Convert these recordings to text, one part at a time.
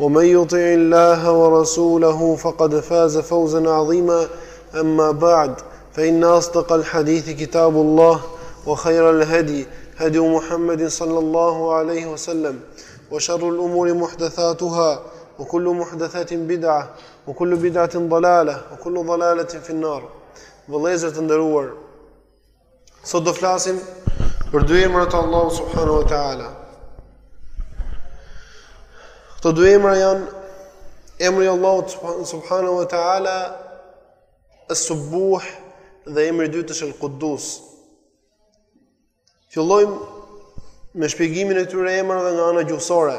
ومن يطع الله ورسوله فقد فاز فوزا عظيما أما بعد فإن أصدق الحديث كتاب الله وخير الهدي هدي محمد صلى الله عليه وسلم وشر الأمور محدثاتها وكل محدثات بدعة وكل بدعة ضلالة وكل ضلالة في النار Vëllezër të nderuar, Sot do flasim për dy emra të Allahut subhanahu wa taala. Këto dy emra janë emri i Allahut subhanahu wa taala As-Subbuh dhe emri i dytë është Al-Quddus. Fillojmë me shpjegimin e këtyre emrave nga ana gjuhësore.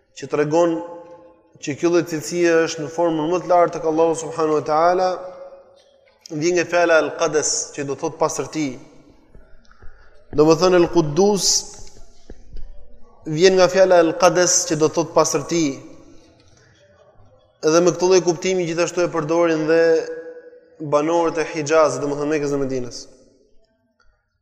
që tregon që kjo lloj cilësie është në formën më të lartë tek Allahu subhanahu wa taala, vjen nga fjala al-qadas, që do thot pastërti. Domethënë al-quddus vjen nga fjala al-qadas, që do thot pastërti. Edhe me këtë lloj kuptimi gjithashtu e përdorin dhe banorët e Hixhazit, domethënë Mekës dhe Medinës.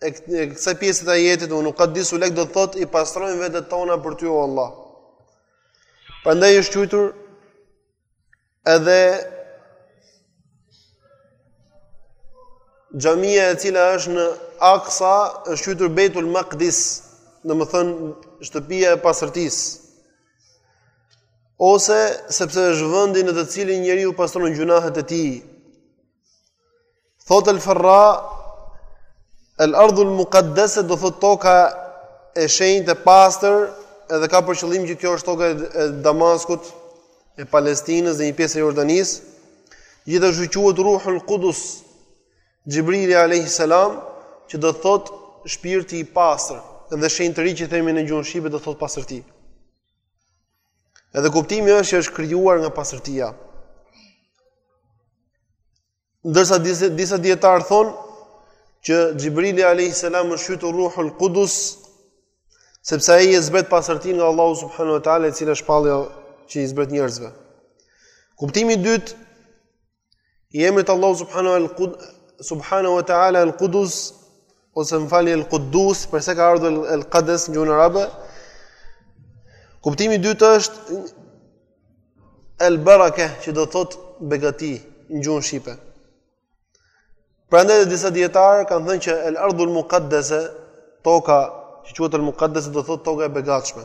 e kësaj pjesë të ajetit ue nukaddisu lek do të thotë i pastrojmë vetet tona për ty o Allah. Prandaj është quajtur edhe xhamia e cila është në Aqsa është quajtur Beitul Maqdis, domethënë shtëpia e pastërtisë. Ose sepse është vendi në të cilin njeriu pastron gjynahet e tij. Thot el Farra, el ardhu el mukaddese do thot toka e shenjtë e pastër, edhe ka për qëllim që kjo është toka e Damaskut, e Palestinës dhe një pjesë e Jordanisë. Gjithashtu quhet Ruhul Qudus, Xhibrili alayhis salam, që do thot shpirti i pastër, edhe shenjtëri që themi në gjuhën shqipe do thot pastërti. Edhe kuptimi është që është krijuar nga pastërtia. Ndërsa disa, disa dietarë thonë që Xhibrili alayhis salam është qujtur Ruhul Qudus sepse ai e zbret pastërtinë nga Allahu subhanahu wa taala e cila shpallja që i zbret njerëzve. Kuptimi i dytë i emrit Allahut subhanahu al qud subhanahu wa taala al qudus ose më falni al qudus përse ka ardhur al qades në gjuhën arabe kuptimi i dytë është al baraka që do thot begati në gjuhën shqipe prandaj edhe disa dietarë kanë thënë që al ardhul muqaddasa toka që quhet al muqaddasa do thot toka e begatshme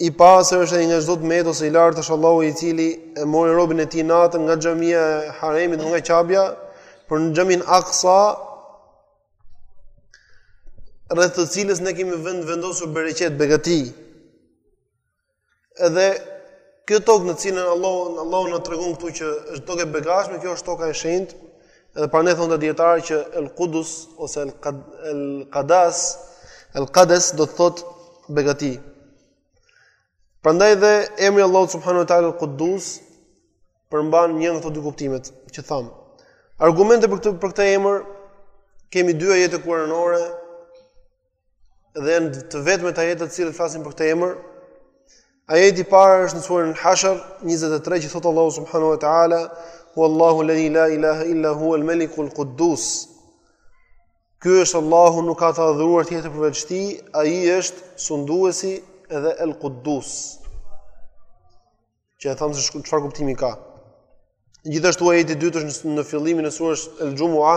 I pastër është ai nga çdo të metë ose i lartë është Allahu i cili e mori robin e tij natën nga xhamia e Haremit nga Qabja për në xhaminë Aqsa rreth të cilës ne kemi vend vendosur bereqet begati. Edhe kjo tokë në të cilën Allahu Allahu na tregon këtu që është tokë e begatshme, kjo është toka e shenjtë, Edhe prandaj thonë dijetarët që El Kudus ose El, Kad, El Kadas, El Kades do të thot begati. Prandaj dhe emri Allahu subhanahu wa taala El Kudus përmban një nga këto dy kuptimet që thamë. Argumente për këtë, për këtë emër kemi dy ajete kuranore dhe janë të vetmet ajete të cilat flasin për këtë emër. Ajeti i parë është në surën Al-Hashr 23 që thotë Allahu subhanahu wa taala Huwallahu alladhi la ilaha illa huwa al-maliku al-quddus. Ky është Allahu, nuk ka të adhuruar tjetër përveç Tij, ai është sunduesi edhe al-quddus. Që e thamë se çfarë kuptimi ka. Gjithashtu ajeti i dytë është në fillimin e surës al-Jumu'a.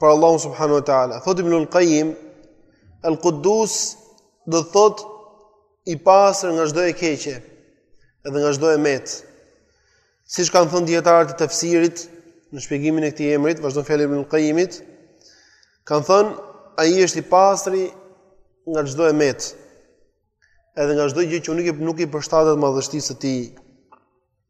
për Allahun subhanahu wa taala. Thot Ibn al-Qayyim, al-Quddus do të thot i pastër nga çdo e keqe, edhe nga çdo e met. Siç kanë thënë dijetarët e tafsirit në shpjegimin e këtij emrit, vazhdon fjala e Ibn al-Qayyimit, kanë thënë ai është i pastri nga çdo e met. Edhe nga çdo gjë që nuk i nuk i përshtatet madhështisë së tij.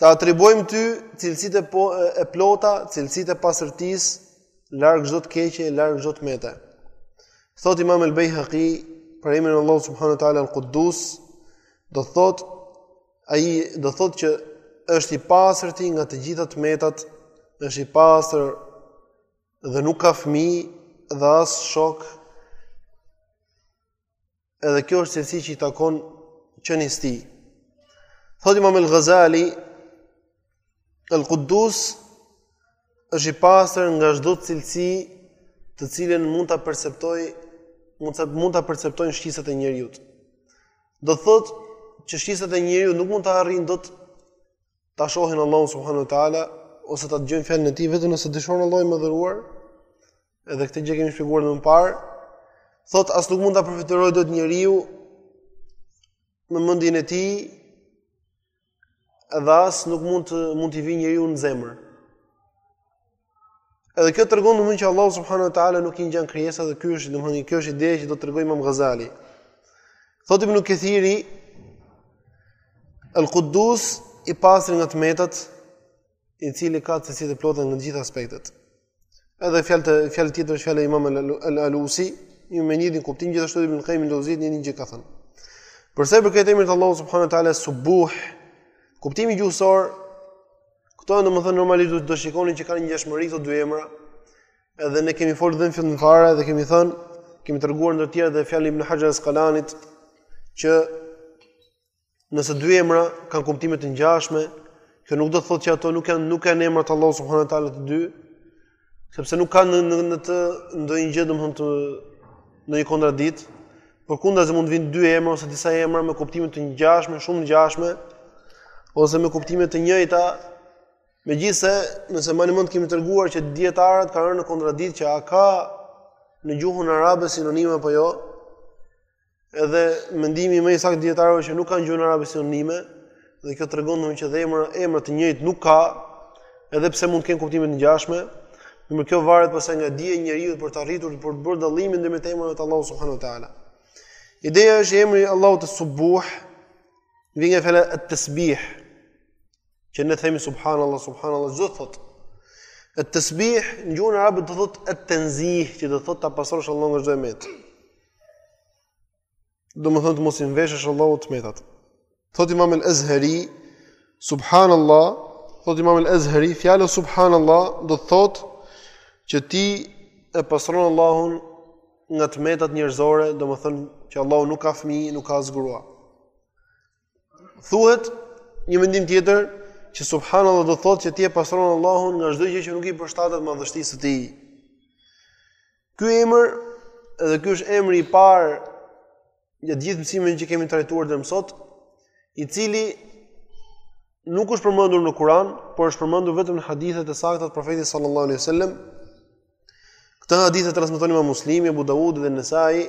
ta atribuojmë ty cilësitë e po, e plota, cilësitë e pastërtisë, larg çdo të keqe, larg çdo të mete. Thot imam el-Bejhaqi, për emrin e Allahut subhanahu wa taala al-Kudus, do thot, ai, do thot që është i pastërti nga të gjitha të metat, është i pastër dhe nuk ka fmi dhe as shok, Edhe kjo është cilësi që i takon qenies tij. Thotë Imam al-Ghazali, "Al-Quddus është i pastër nga çdo cilësi të cilën mund ta perceptoj mund ta mund ta perceptojnë shqisat e njeriut." Do thotë që shqisat e njeriut nuk mund ta arrijnë dot ta shohin Allahun subhanahu ua teala ose ta dëgjojnë fjalën e tij vetëm nëse dëshiron Allahu i madhëruar, Edhe këtë gjë e kemi shpjeguar më parë. Thot as nuk mund ta përfytyrojë dot njeriu me mendjen e tij edhe as nuk mund të mund t'i vijë njeriut në zemër. Edhe kjo tregon domethënë që Allahu subhanahu wa taala nuk i ngjan krijesave dhe ky është domethënë kjo është ideja që do të tregoj Imam Ghazali. Thotë Ibn Kathiri Al-Quddus i pastri nga të metat i cili ka cilësi të plota në gjithë aspektet. Edhe fjalë të fjalë tjetër është fjala Imam al-Alusi, në me njëtin kuptim gjithashtu Ibn Qayyim al-Jawzi njëjtën gjë ka thënë. Për sa i përket emrit të Allahut subhanahu wa taala Subuh, kuptimi gjuhësor këto domethënë normalisht duhet të shikoni që kanë ngjashmëri këto dy emra. Edhe ne kemi folur dhe në fillim fare dhe kemi thënë, kemi treguar ndër të tjera dhe fjalën Ibn Hajar al-Asqalanit që Nëse dy emra kanë kuptime të ngjashme, kjo nuk do të thotë që ato nuk janë emrat Allahu subhanahu wa taala të dy, sepse nuk ka në, në të ndonjë gjë ndonjë kontradiktë. Përkundazi mund të vinë dy emra ose disa emra me kuptime të ngjashme, shumë të ngjashme ose me kuptime të njëjta. Megjithëse, nëse mani mend kemi treguar që dietarët kanë rënë në kontradiktë që a ka në gjuhën arabe sinonime apo jo, Edhe mendimi më i saktë i dietarëve që nuk ka në gjuhën arabe sinonime, dhe kjo tregon domethënë që dhe emra emra të njëjtë nuk ka, edhe pse mund të kenë kuptime të ngjashme, por kjo varet pastaj nga dija e njeriu për të arritur për të bërë dallimin ndërmjet emrave të Allahut subhanahu teala. Ideja është emri Allahut es-subuh, vjen nga fjala at-tasbih, që ne themi subhanallah, subhanallah ç'do thot. At-tasbih në gjuhën arabe do thot at-tanzih, që do thot ta pastrosh Allahun nga çdo e metë. Domethënë të mos i mveshësh Allahut të metat. Thot Imam El Ezheri, Subhanallah, thot Imam El Ezheri, fjala Subhanallah, do të thot që ti e pastron Allahun nga të metat njerëzore, domethënë që Allahu nuk ka fmi, nuk ka as grua. Thuhet një mendim tjetër që subhanallah do të thotë që ti e pastron Allahun nga çdo gjë që nuk i përshtatet madhështisë së tij. Ky emër dhe ky është emri i parë gjatë gjithë mësimeve që kemi trajtuar deri më sot, i cili nuk është përmendur në Kur'an, por është përmendur vetëm në hadithet e sakta të profetit sallallahu alaihi wasallam. Këtë hadith e transmeton Imam Muslimi, Abu Daudi dhe Nesai.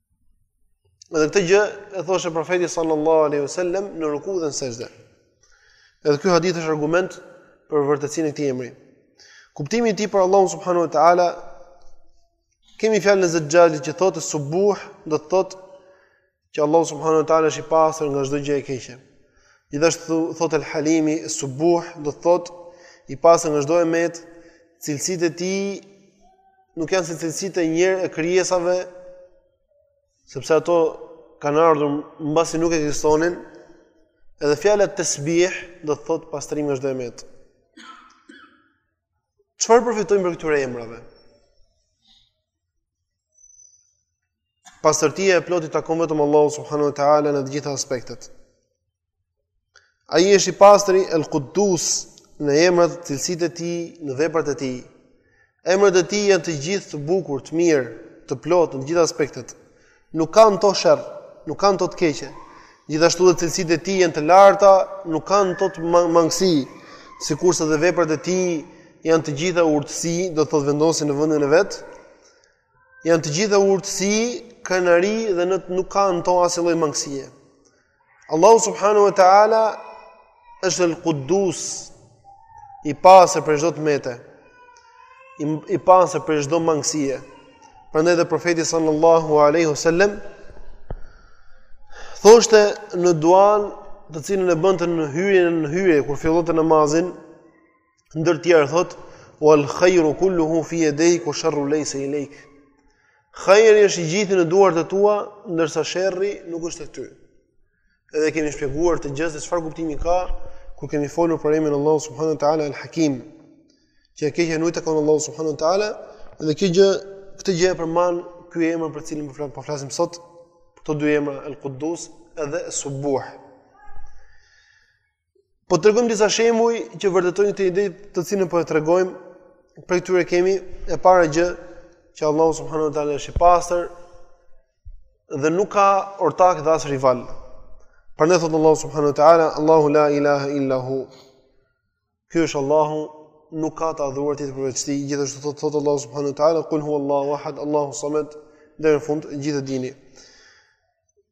Dhe këtë gjë e thoshte profeti sallallahu alaihi wasallam në ruku dhe në sexhde. Edhe ky hadith është argument për vërtetësinë e këtij emri. Kuptimi i tij për Allahun subhanahu wa taala kemi fjalën e Zexhaxhit që thotë subuh, do të thotë që Allahu subhanahu wa taala është i pastër nga çdo gjë e keqe. Gjithashtu thotë El Halimi subuh, do të thotë i pastër nga çdo e metë, cilësitë e tij nuk janë si cilësitë e njerë e krijesave, sepse ato kanë ardhur mbasi nuk ekzistonin. Edhe fjala tasbih do të thotë pastrim nga çdo e metë. Çfarë përfitojmë prej këtyre emrave? pastërtia e plotë i takon vetëm Allahut subhanahu wa taala në të gjitha aspektet. Ai është i pastri El Quddus në emrat, cilësitë e tij, në veprat e tij. Emrat e tij janë të gjithë të bukur, të mirë, të plotë në të gjitha aspektet. Nuk ka në to sherr, nuk ka në to të keqe. Gjithashtu dhe cilësitë e tij janë të larta, nuk ka në to të mangësi, sikurse dhe veprat e tij janë të gjitha urtësi, do të thotë vendosen në vendin e vet. Janë të gjitha urtësi, krenari dhe nuk ka në to asnjë lloj mangësie. Allahu subhanahu wa taala është el Quddus i pastër prej çdo të mete. I, i pastër prej çdo mangësie. Prandaj dhe profeti sallallahu alaihi wasallam thoshte në duan të cilën e bënte në hyrje, në hyrje kur fillonte namazin, Ndër të tjera thotë: "Wal khairu kulluhu fi yadayk wa sharru laysa ilayk." Khairi është i gjithë në duart e tua, ndërsa sherri nuk është tek ty. Edhe e kemi shpjeguar këtë gjë se çfarë kuptimi ka kur kemi folur për emrin e Allahut subhanahu wa taala al-Hakim. Që e keqja nuk i takon Allahut subhanahu wa taala, dhe kjo gjë, këtë gjë e përmban ky emër për të cilin po, po flasim sot, këto dy emra al-Quddus edhe Subuh. Po tregojmë disa shembuj që vërtetojnë këtë ide të cilën po e tregojmë, prej këtyre kemi e para gjë që Allahu subhanahu wa taala është i pastër dhe nuk ka ortak dhe as rival. Prandaj thotë Allahu subhanahu wa taala, Allahu la ilaha illa hu. Ky është Allahu nuk ka të adhuruar tjetër përveç tij, gjithashtu thotë thot Allahu subhanahu wa taala, kul huwa Allahu ahad, Allahu samed, deri në fund, të gjithë e dini.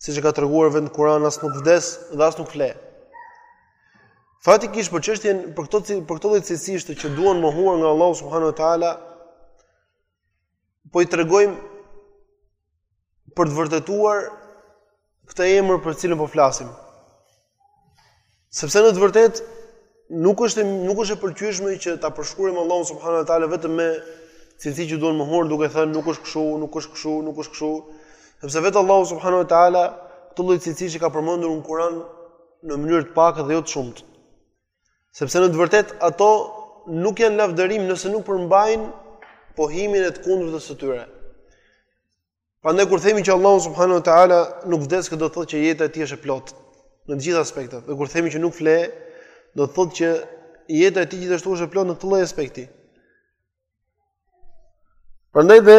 siç e ka treguar vetë Kurani as nuk vdes dhe as nuk fle. Faktikisht për çështjen për këto për këto lloj cilësish të që duhen mohuar nga Allahu subhanahu wa taala po i tregojmë për të vërtetuar këtë emër për të cilën po flasim. Sepse në të vërtetë nuk është nuk është e pëlqyeshme që ta përshkruajmë Allahun subhanuhu teala vetëm me cilësi që duhen mohuar duke thënë nuk është kështu, nuk është kështu, nuk është kështu, sepse vetë Allahu subhanuhu teala këto lloj cilësish i ka përmendur në Kur'an në mënyrë të pakë dhe jo të shumtë. Sepse në të vërtetë ato nuk janë lavdërim nëse nuk përmbajnë pohimin e të kundërtës së tyre. Prandaj kur themi që Allahu subhanahu wa taala nuk vdes, kjo do të thotë që jeta e tij është e plotë në të gjitha aspektet. Dhe kur themi që nuk fle, do të thotë që jeta e tij gjithashtu është e plotë në këtë lloj aspekti. Prandaj dhe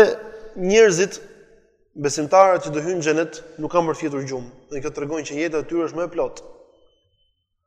njerëzit besimtarët që do hyjnë në xhenet nuk kanë për të fjetur gjumë. Dhe kjo tregon që jeta e tyre është më e plotë.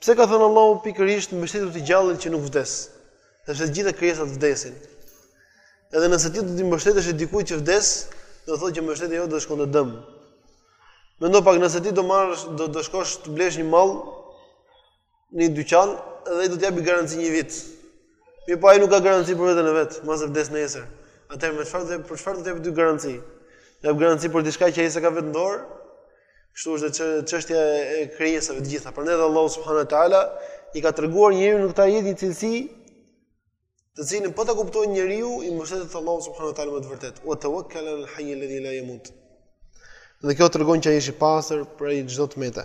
Pse ka thënë Allahu pikërisht mbështetju të gjallit që nuk vdes? Sepse të gjitha krijesat vdesin. Edhe nëse ti do t'i mbështetesh dikujt që vdes, do të thotë që mbështetja jote do të shkonte dëm. Mendo pak nëse ti do marrësh do të shkosh të blesh një mall në një dyqan dhe ai do të japi garanci një vit. Mirëpo ai nuk ka garanci për veten e vet, mbase vdes nesër. Atëherë me çfarë për çfarë do të japë ty garanci? Do japë garanci për diçka që ai s'e ka vetë në dorë, Kështu është dhe çështja e krijesave të gjitha. Prandaj dhe Allahu subhanahu wa taala i ka treguar njeriut në këtë jetë një cilësi të cilën po ta kuptojë njeriu i mbështetet Allahut subhanahu wa taala me të vërtetë. Wa tawakkal al hayy alladhi la yamut. Dhe kjo tregon që ai është i pastër prej çdo të mete.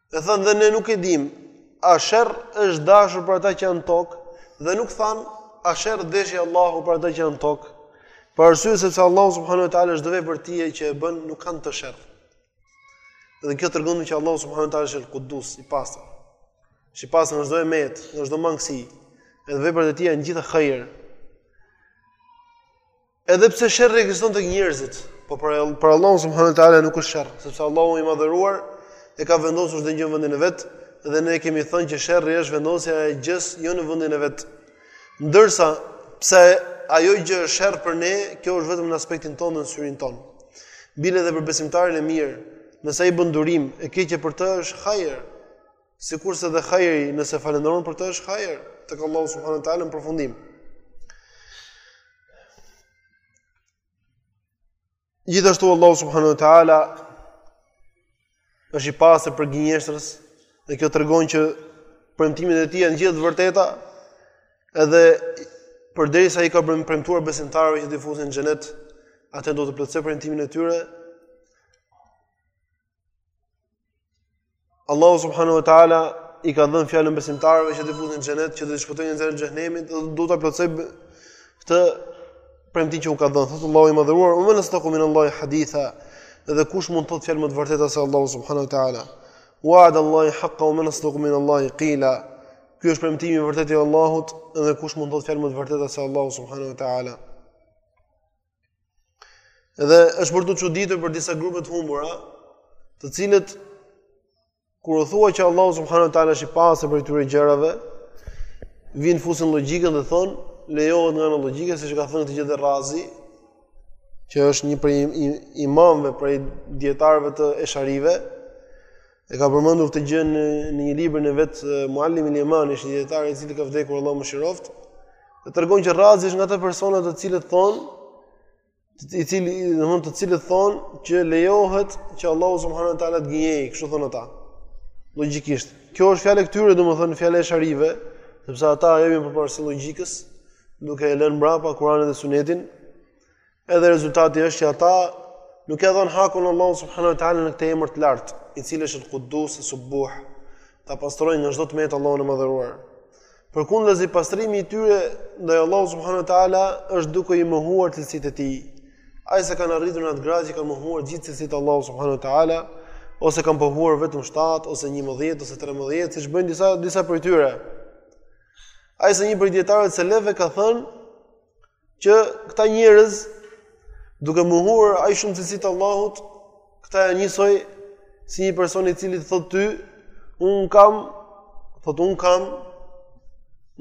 E thanë dhe ne nuk e dim, a sherr është dashur për ata që janë tokë, dhe nuk thanë, a sherr deshi Allahu për ata që janë tokë, për arsye sepse Allahu subhanahu wa taala çdo vepër e tij që e bën nuk ka në të sherr. Dhe kjo tregon që Allahu subhanahu wa taala është el Kudus, i pastër. Është i pastër nga çdo e metë, nga çdo mangësi, edhe veprat e tij janë të gjitha hajr Edhe pse sherri ekziston tek njerëzit, po për Allahun subhanahu teala nuk është sherr, sepse Allahu i madhëruari e ka vendosur çdo gjë në vendin e vet dhe ne kemi thënë që sherri është vendosja e gjës jo në vendin e vet. Ndërsa pse ajo gjë është sherr për ne, kjo është vetëm në aspektin tonë dhe në syrin tonë. Bile edhe për besimtarin e mirë, nëse ai bën durim, e keqja për të është hajër. Sikurse dhe hajri, nëse falënderon për të është hajër tek Allahu subhanahu wa taala në përfundim. Gjithashtu Allahu subhanahu wa taala është i pastër prej gënjeshtrës dhe kjo tregon që premtimet e tij janë të gjitha të vërteta. Edhe përderisa i ka premtuar besimtarëve që t'i fusë në xhenet, atë do të plotësojë premtimin e tyre Allahu subhanahu wa taala i ka dhënë fjalën besimtarëve që do t'i fusë në xhenet, që do t'i shpëtojë nga xhehenemi dhe do ta plotësojë këtë premtim që u ka dhënë. Thotë Allahu i madhëruar, "Wa man asdaqu min Allahi haditha." Dhe kush mund të thotë fjalë më të vërteta se Allahu subhanahu wa taala? Wa'd Allahi haqqan wa man asdaqu min Allahi qila. Ky është premtimi i vërtetë i Allahut dhe kush mund të thotë fjalë më të vërteta se Allahu subhanahu wa taala? Edhe është për t'u çuditur për disa grupe të humbura, të cilët kur u thua që Allahu subhanahu wa taala është i pastër prej këtyre gjërave, vijnë fusin logjikën dhe thonë lejohet nga ana logjike siç ka thënë këtë gjë dhe Rrazi që është një prej imamëve prej dijetarëve të esharive E ka përmendur këtë gjë në një librin e vet Muallimi el Jemani, është një dijetar i cili ka vdekur Allahu e mëshiroftë. Dhe tregon që Rrazi është nga ata persona të cilët thon, i cili, domthonë të cilët thon që lejohet që Allahu subhanahu wa taala të gënjej, kështu thon ata. Logjikisht. Kjo është fjalë e këtyre, domthonë fjalë e esharive, sepse ata i japin përparësi logjikës, duke lënë mbrapa Kur'anin dhe Sunetin. Edhe rezultati është që ata nuk ia dhanë hakun Allahu subhanahu wa taala në këtë emër të lartë, i cili është Al-Quddus, Subbuh, ta pastrojnë nga çdo të metë Allahun e madhëruar. Përkundazi pastrimi i tyre ndaj Allahu subhanahu wa taala është duke i mohuar cilësitë e tij. Aq sa kanë arritur në atë gradë që kanë mohuar gjithë cilësitë e Allahut subhanahu wa taala, ose kanë pohuar vetëm 7 ose 11 ose 13, siç bëjnë disa disa prej tyre. Aq sa një prej dietarëve selefë ka thënë që këta njerëz duke mohuar aq shumë cilësitë e Allahut, këta janë njësoj si një person i cili thot ty, un kam, thot un kam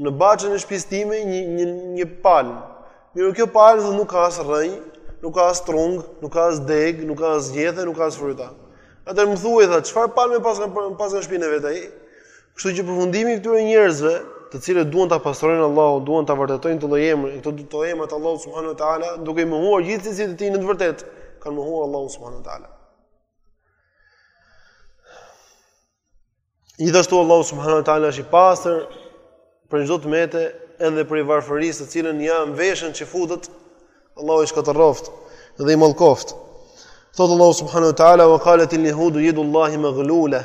në baxhën e shtëpisë time një një një palm. Mirë, kjo palm nuk ka as rrënjë, nuk ka as trung, nuk ka as deg, nuk ka as gjethe, nuk ka as fryta. Atëherë më thuaj tha, çfarë palme paska në paska në shpinë e vet ai? Kështu që përfundimi i këtyre njerëzve, të cilët duan ta pastrojnë Allahun, duan ta vërtetojnë këtë lloj emri, këto dy emra të Allahu subhanahu wa taala, duke i mohuar gjithë cilësitë e tij në të vërtetë, kanë mohuar Allahun subhanahu wa taala. Gjithashtu Allahu subhanahu wa taala është i pastër prej çdo të mete, edhe prej varfërisë, të cilën ia veshën çifutët, Allahu i shkatërroft dhe i mallkoft. Thotë Allahu subhanahu wa taala, "Wa qalat al-yahudu yadullahi maghlula."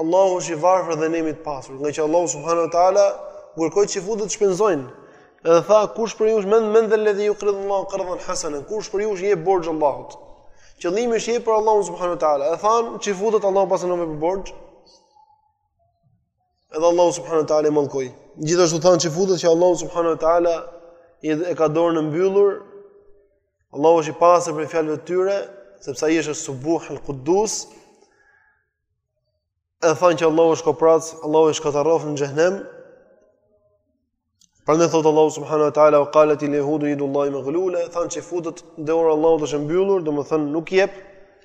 Allahu është i varfër dhe ne jemi të pasur. Nga që Allahu subhanahu wa taala u kërkoi çifutët të shpenzojnë. Edhe tha kush prej jush men man dhalladhi yuqridu Allahu qardan hasana. Kush prej jush i jep borxh Allahut. Qëllimi është jep për Allahun subhanahu wa taala. E than çifutët Allahu paska nevojë për borxh. Edhe Allahu subhanahu wa taala i mallkoi. Gjithashtu than çifutët që Allahu subhanahu wa taala e ka dorën e mbyllur Allahu është i pastër prej fjalëve të tyre, sepse ai është subuh el qudus. E thanë që Allahu është koprac, Allahu i shkatërroftë në xhenem. Prandaj thot Allahu subhanahu wa taala, "Wa qalat al yahudu yadullahi maghlula", thanë çifutët dora e Allahut është e mbyllur, domethënë nuk jep.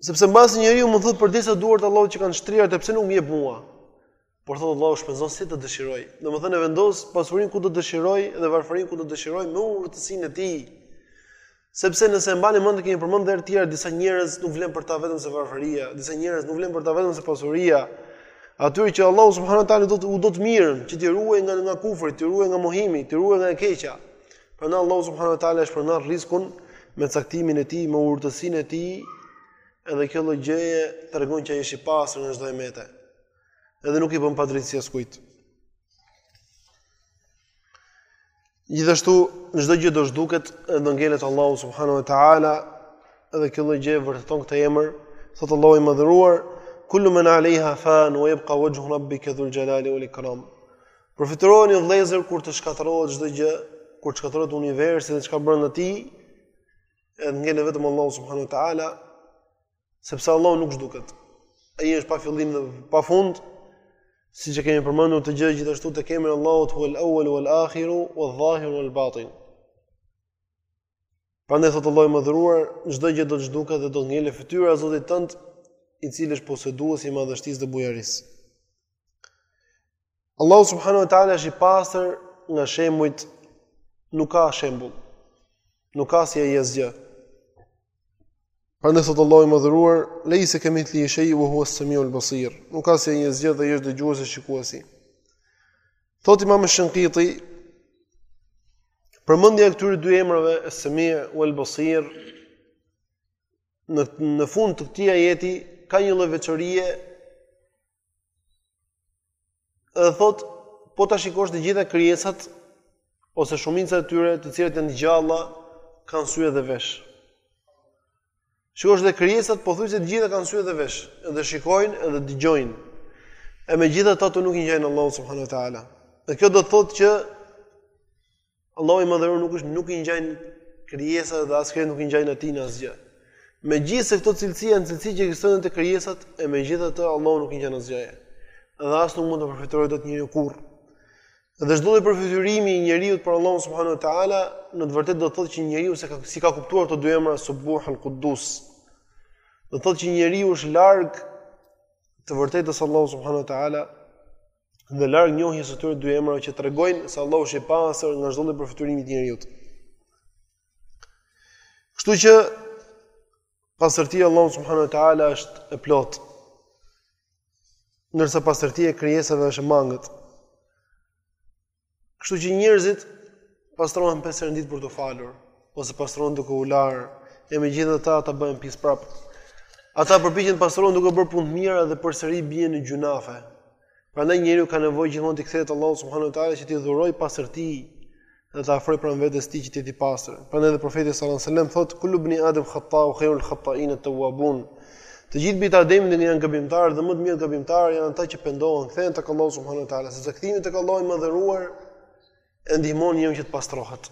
Sepse mbase njeriu mund thotë përderisa duart Allahu i ka në shtrirje atëherë pse nuk më jep mua. Por thotë Allahu shpenzon si të dëshiroj. Domethënë e vendos pasurinë ku të dëshiroj dhe varfërinë ku të dëshiroj me urtësinë e tij. Sepse nëse e mbani mend e kemi përmend edhe herë të tjera disa njerëz nuk vlen për ta vetëm se varfëria, disa njerëz nuk vlen për ta vetëm se pasuria. Atyre që Allahu subhanahu wa taala do të u do të mirën, që t'i ruaj nga nga kufri, t'i ruaj nga mohimi, t'i ruaj nga e keqja. Prandaj Allahu subhanahu wa taala e shpërndan rrizkun me caktimin e tij, me urtësinë e tij, edhe kjo lloj gjëje tregon që ai është i pastër nga çdo e metë. Edhe nuk i bën padrejtësi askujt. Gjithashtu çdo gjë do zhduket e do ngelet Allahu subhanahu wa taala, edhe kjo lloj gjëje vërteton këtë emër, thot Allahu i madhëruar, kullu man alayha fan wa yabqa wajhu rabbika dhul jalali wal ikram. Përfytyrojeni o vëllezër kur të shkatërrohet çdo gjë, kur të shkatërrohet universi dhe çka brenda tij, edhe ngel vetëm Allahu subhanahu wa taala, sepse Allahu nuk zhduket. Ai është pa fillim dhe pa fund, siç e kemi përmendur gjithashtu te emri i Allahut huwal awwal wal akhiru wadh dhahiru wal batin. Prandaj thotë Allahu i madhëruar, çdo gjë do të zhduket dhe do të ngelet fytyra e Zotit tënd, i cili është poseduesi i madhështisë dhe bujarisë. Allahu subhanahu wa taala është i pastër nga shembujt, nuk ka shembull. Nuk ka si ai asgjë. Prandaj thotë Allahu i madhëruar, "Lejse kemithlihi shej wa huwa as-samiu al-basir." Nuk ka si ai asgjë dhe ai është dëgjuesi shikuesi. Thotë Imam Shënkiti, përmendja e këtyre dy emrave Semiul Basir në në fund të këtij ajeti ka një lloj veçorie dhe thotë po ta shikosh të gjitha krijesat ose shumica e tyre të cilat janë gjalla kanë sy edhe vesh Shikosh dhe krijesat pothuajse të gjitha kanë sy dhe vesh, edhe shikojnë edhe dëgjojnë. E megjithatë ato nuk i ngjajnë Allahut subhanahu wa taala. Dhe kjo do të thotë që Allahu i madhëruar nuk është nuk i ngjajnë krijesat dhe askush nuk i ngjan atij në asgjë. Megjithëse këto cilësi janë cilësi që ekzistojnë te krijesat, e megjithatë Allahu nuk i ngjan asgjëje. Dhe as nuk mund ta përfytyrojë dot njeriu kurrë. Dhe çdo lloj përfytyrimi i njeriut për Allahun subhanahu wa taala, në të vërtetë do të thotë që njeriu s'i ka s'i ka kuptuar këto dy emra Subbuhul Quddus. Do të thotë që njeriu është larg të vërtetës së Allahut subhanahu wa taala dhe larg njohjes së këtyre dy emrave që tregojnë se Allahu është i pastër nga çdo lloj përfytyrimi të njeriut. Kështu që Pastërtia e Allahut subhanahu wa taala është e plotë. Ndërsa pastërtia e krijesave është e mangët. Kështu që njerëzit pastrohen pesë herë në ditë për t'u falur, ose pastrohen duke u larë, e megjithatë ata ata bëhen pis prap. Ata përpiqen të pastrohen duke bërë punë të mira dhe përsëri bien në gjynahe. Prandaj njeriu ka nevojë gjithmonë t'i kthehet Allahut subhanahu wa taala që t'i dhurojë pastërti dhe ta afrojë pranë vetes së tij që të jetë i pastër. Prandaj edhe profeti sallallahu alajhi wasallam thotë kullu ibn adam khata wa khayrul khata'in at-tawwabun. Të gjithë bijtë e Ademit dhe janë gabimtarë dhe më të mirët gabimtarë janë ata që pendohen, kthehen tek Allahu subhanahu wa taala, sepse kthimi tek Allahu i madhëruar e ndihmon njeriun që të pastrohet.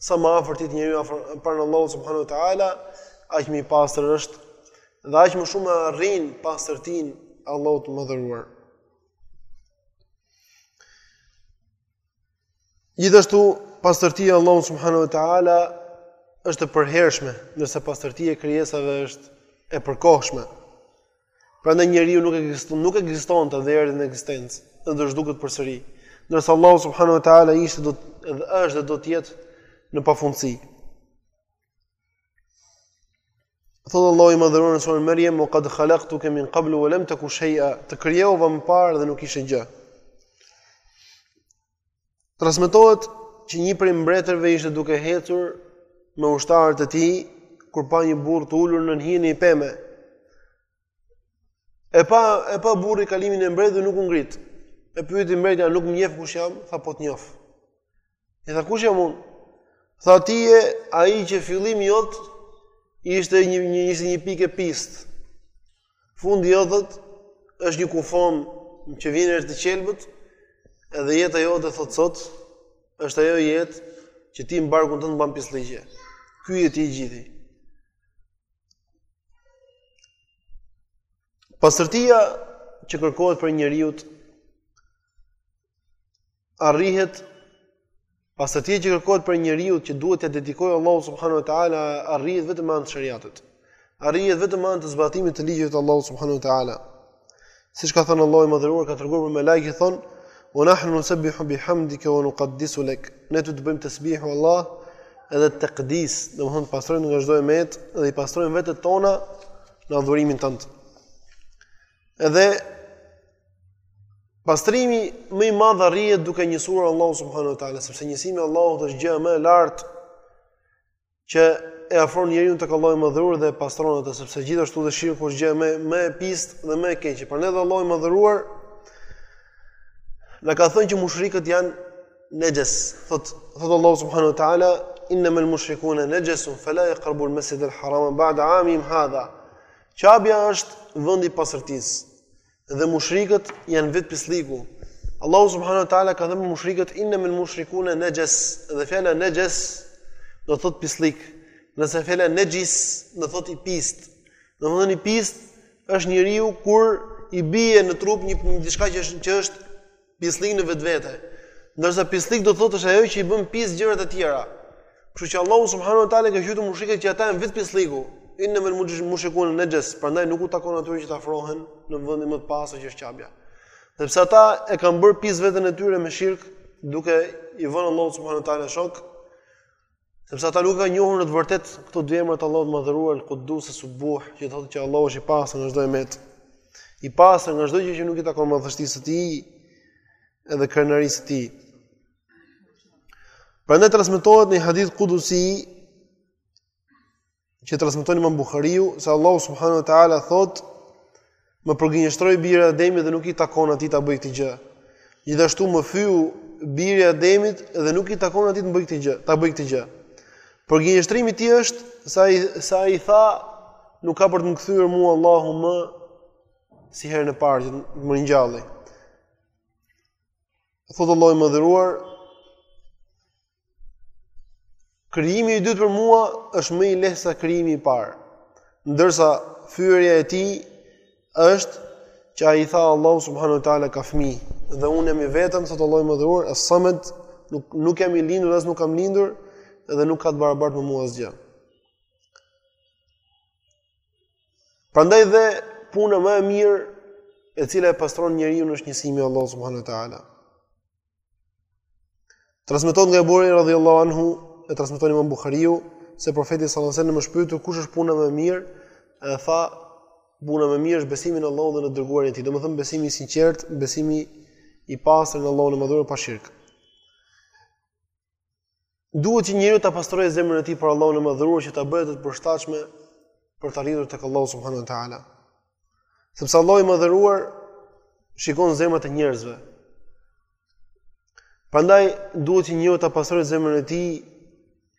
Sa më afër të jetë njeriu afër pranë Allahut subhanahu wa taala, aq më i pastër është dhe aq më shumë arrin pastërtinë e Allahut të madhëruar. Gjithashtu pastërtia e Allahut subhanahu wa taala është e përhershme, ndërsa pastërtia e krijesave është e përkohshme. Prandaj njeriu nuk ekziston, nuk ekzistonte dhe erdhi në ekzistencë, dhe do zhduket përsëri. Ndërsa Allahu subhanahu wa taala ishte do të është dhe do të jetë në pafundësi. Thotë Allahu i madhëruar në surën Maryam, "Wa qad khalaqtuka min qablu wa lam taku shay'a." Të krijova më parë dhe nuk ishe gjë. Transmetohet që një prej mbretërve ishte duke ecur me ushtarët e tij kur pa një burrë të ulur nën hijen e një peme. E pa e pa burri kalimin e mbretit dhe nuk u ngrit. E pyeti mbreti, "A nuk më njeh kush jam?" Tha, "Po të njoh." I tha, "Kush jam unë?" Tha, "Ti je ai që fillimi jot ishte një një ishte një pikë e pistë." Fundi jot thot është një kufomë që vjen erë të qelbët, edhe jeta jote thot sot është ajo jetë që ti në barkun tënd mban pisllëqe. Ky je ti i gjithi. Pastërtia që kërkohet prej njeriut arrihet pastërtia që kërkohet prej njeriut që duhet t'ia dedikojë Allahut subhanahu wa taala arrihet vetëm me anë të sheriatit. Arrihet vetëm me anë të zbatimit të ligjit të Allahut subhanahu wa taala. Siç ka thënë Allahu i madhëruar ka treguar për melaiket thon wa nahnu nusabbihu bihamdika wa nuqaddisu lak. Ne të bëjmë tasbih o Allah edhe takdis, domethënë të pastrojmë nga çdo e metë dhe i pastrojmë vetet tona në adhurimin tënd. Edhe pastrimi më i madh arrihet duke njësuar Allahun subhanahu wa taala, sepse njësimi i Allahut është gjëja më e lartë që e afron njeriun tek Allahu i Madhëruar dhe e pastron atë, sepse gjithashtu dhe shirku është gjëja më e pistë dhe më e keqe. Prandaj dhe Allahu i Madhëruar na ka thënë që mushrikët janë najas. Thot thot Allahu subhanahu wa taala innamal mushrikuna najasun fala yaqrabu al-masjid al-haram ba'da 'amihim hadha. Qabja është vendi i pastërtisë dhe mushrikët janë vetë pislliku. Allahu subhanahu wa taala ka thënë për mushrikët innamal mushrikuna najas, dhe fjala najas do të thotë pisllik. Ndërsa fjala najis do të thotë i pist. Do të thotë i pist është njeriu kur i bie në trup një diçka që është që është Pislik në vetvete. Ndërsa pislik do thotë është ajo që i bën pis gjërat e tjera. Kështu që Allahu subhanahu wa taala i ka quajtur mushrikët që ata janë vetë pisliku. Innamal mushrikuna najas, prandaj nuk u takon atyre që të afrohen në vendin më të pastër që është Qabja. Sepse ata e kanë bërë pis veten e tyre me shirk, duke i vënë Allahut subhanahu wa taala shok. Sepse ata nuk i kanë njohur në të vërtetë këto dy emra të Allahut të Madhëruar, al-Quddus e Subuh, që do të thotë që Allahu është i pastër nga çdo e metë. I pastër nga çdo gjë që nuk i takon madhështisë së tij edhe krenarisë së tij. Prandaj transmetohet në një hadith kudusi që transmeton Imam Buhariu se Allahu subhanahu wa taala thot më përgënjeshtroi biri Ademit dhe nuk i takon atij ta bëj këtë gjë. Gjithashtu më fyu biri Ademit dhe nuk i takon atij të bëj këtë gjë, ta bëj këtë gjë. Përgënjeshtrimi i tij është se ai se ai tha nuk ka për të më kthyer mua Allahu më si herën e parë që më ngjalli. Thotë Allahu i Madhëruar Krijimi i dytë për mua është më i lehtë se krijimi i parë. Ndërsa fyerja e tij është që ai tha Allahu subhanahu wa taala ka fëmijë dhe unë jam i vetëm thot Allahu i Madhëruar as samet nuk nuk jam i lindur as nuk kam lindur dhe nuk ka të barabartë me mua asgjë. Prandaj dhe puna më e mirë e cila e pastron njeriun është njësimi i Allahut subhanahu wa taala. Transmeton nga Abu Huraira radhiyallahu anhu, e transmeton Imam Buhariu se profeti sallallahu alajhi wasallam është pyetur kush është puna më e mirë, e tha puna më e mirë është besimi në Allahun dhe në të dërguarin e tij. Domethënë besimi i sinqertë, besimi i pastër në Allahun e Madhëruar pa shirk. Duhet që njeriu ta pastrojë zemrën e tij për Allahun e Madhëruar që ta bëjë atë të përshtatshme për të arritur tek Allahu subhanahu wa taala. Sepse Allahu i Madhëruar shikon zemrat e njerëzve. Prandaj duhet që njeriu ta pastrojë zemrën e tij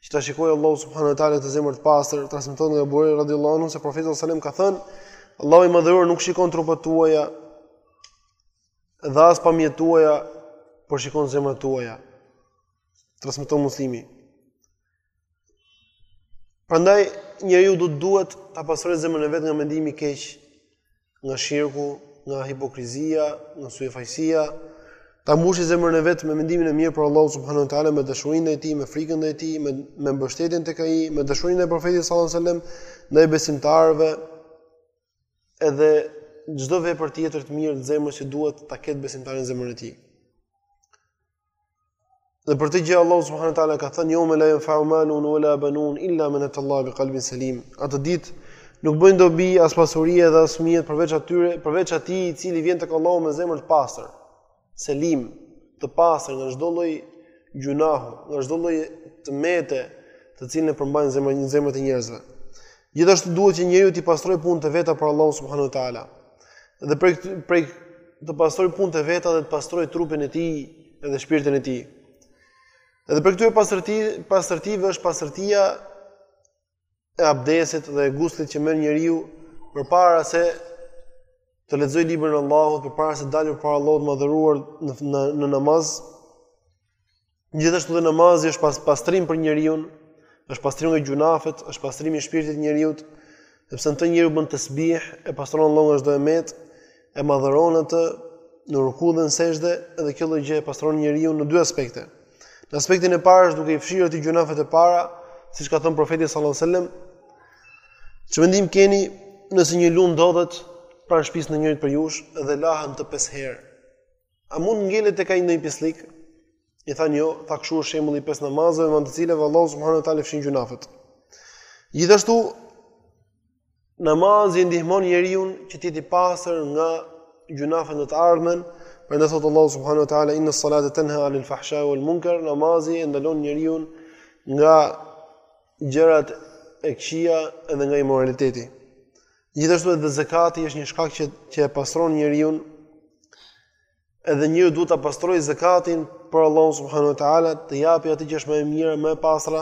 që ta shikojë Allahu subhanahu wa taala këtë zemër të pastër, transmeton nga Abu Huraira radhiyallahu anhu se profeti sallallahu alajhi wasallam ka thënë Allahu i Madhëruar nuk shikon trupat tuaja, Dhe as pamjet tuaja por shikon zemrat tuaja. Transmeton Muslimi. Prandaj njeriu do të duhet ta pastrojë zemrën e vet nga mendimi i keq, nga shirku, nga hipokrizia, nga syfaqësia, ta mbushë zemrën e vet me mendimin e mirë për Allahun subhanuhu teala me dashurinë ndaj tij, me frikën ndaj tij, me me mbështetjen tek ai, me dashurinë ndaj profetit sallallahu alajhi wasallam ndaj besimtarëve, edhe çdo vepër tjetër të mirë të zemrës që duhet ta ketë besimtari në zemrën e tij. Dhe për këtë gjë Allahu subhanahu wa taala ka thënë jome la yanfa'u malun wala banun illa man atallaha biqalbin salim. Atë ditë nuk bëjnë dobi as pasuria dhe as fëmijët përveç atyre, përveç atij i cili vjen tek Allahu me zemër të pastër. selim, të pastër nga çdo lloj gjynahu, nga çdo lloj të mete, të cilën e përmbajnë zemrat e zemrat e njerëzve. Gjithashtu duhet që njeriu t'i pastrojë punët e veta për Allahun subhanuhu teala. Dhe prej prej të pastrojë punët e veta dhe të pastrojë trupin e tij dhe shpirtin e tij. Edhe prej këtyre pastërti, pastërtive është pastërtia e abdesit dhe e guslit që merr njeriu përpara se të lexojë librin e Allahut përpara se të dalë para Allahut të madhëruar në në, në namaz. Gjithashtu dhe namazi është pas pastrim për njeriun, është pastrim nga gjunafet, është pastrim i shpirtit të njeriut, sepse në të njeriu bën tasbih e pastron Allahun nga çdo e metë. e madhëron atë në ruku dhe në sexhde dhe kjo lloj gjë e pastron njeriun në dy aspekte. Në aspektin e parë është duke i fshirë atij gjunafet e para, siç ka thënë profeti sallallahu alajhi wasallam, ç'mendim keni nëse një lum ndodhet para shtëpisë së njërit prej jush dhe lahet në të pesë herë. A mund ngelet tek ai ndonjë pislik? I thanë jo, tha kshu është shembulli i pesë namazeve me të cilat Allahu subhanahu wa taala fshin gjunafet. Gjithashtu Namazi e ndihmon njeriun që të jetë i pastër nga gjunafet në të ardhmen, prandaj thotë Allahu subhanahu wa taala inna salata tanha 'anil fahsha'i wal munkar, namazi e ndalon njeriun nga gjërat e këqija edhe nga imoraliteti. Gjithashtu edhe zekati është një shkak që që e pastron njeriun. Edhe njeriu duhet ta pastrojë zekatin për Allahun subhanahu wa taala, të japi atë që është më e mira, më e pastra,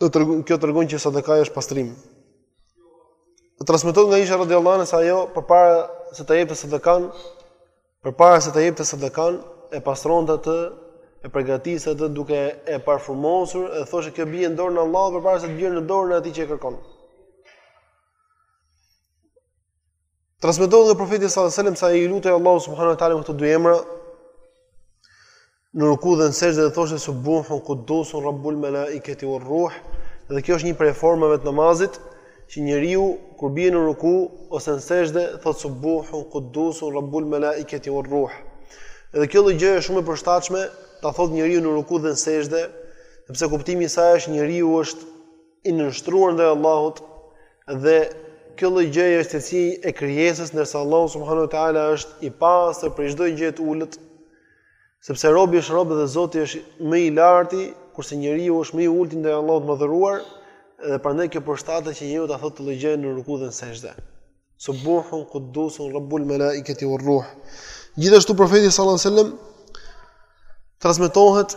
Do të tregon kjo tregon që sadakaja është pastrim. Transmetohet nga Aisha radhiyallahu anha se ajo përpara se ta jepte sadakan, përpara se ta jepte sadakan, e pastronte atë, e përgatiste atë duke e parfumosur, e thoshte kjo bie në dorën e Allahut përpara se të bjerë në dorën e atij që e kërkon. Transmetohet nga profeti sallallahu alajhi wasallam se ai i lutej Allahut subhanahu wa taala me këto dy emra në ruku dhe në sexhde dhe thoshte subuhun qudusun rabbul malaikati war ruh dhe kjo është një prej formave të namazit që njeriu kur bie në ruku ose në sexhde thotë subuhun qudusun rabbul malaikati war ruh dhe kjo lloj gjëje është shumë e përshtatshme ta thotë njeriu në ruku dhe në sexhde sepse kuptimi i saj është njeriu është i nënshtruar ndaj Allahut Dhe kjo lloj gjëje është cilësi e krijesës, ndërsa Allahu subhanahu wa taala është i pastër prej çdo gjëje të ulët, sepse robi është rob dhe Zoti është më i larti, kurse njeriu është më i ulti ndaj Allahut të madhëruar, dhe prandaj kjo përshtatet që njeriu ta thotë këtë lloj gjëje në ruku dhe në sexhde. Subuhun quddusun rabbul malaikati war ruh. Gjithashtu profeti sallallahu alajhi wasallam transmetohet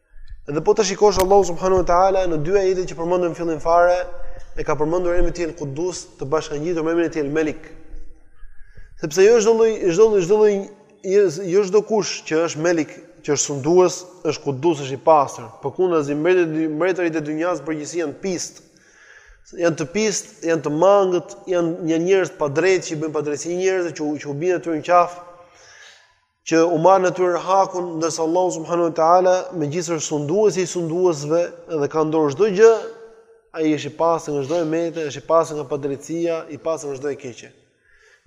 Dhe po ta shikosh Allahu subhanahu wa taala në dy ajetet që përmendëm në fillim fare, e ka përmendur emrin e tij Al-Quddus të bashkangjitur me emrin e tij Al-Malik. Sepse jo çdo lloj çdo lloj çdo lloj jo çdo kush që është Malik, që është sundues, është Quddus, është i pastër. Përkundrazi mbretërit e mbretërit e dynjasë në përgjithësi janë pistë. Janë të pistë, janë të mangët, janë një njerëz të padrejtë që i bëjnë padrejtësi njerëzve që që u bien atyre në qafë. që u marrin atyre hakun ndërsa Allahu subhanahu wa taala megjithëse është sunduesi i sunduesve dhe ka ndorë çdo gjë, ai është i pastër nga çdo e metë, është i pastër nga padrejtësia, i pastër nga çdo e keqe.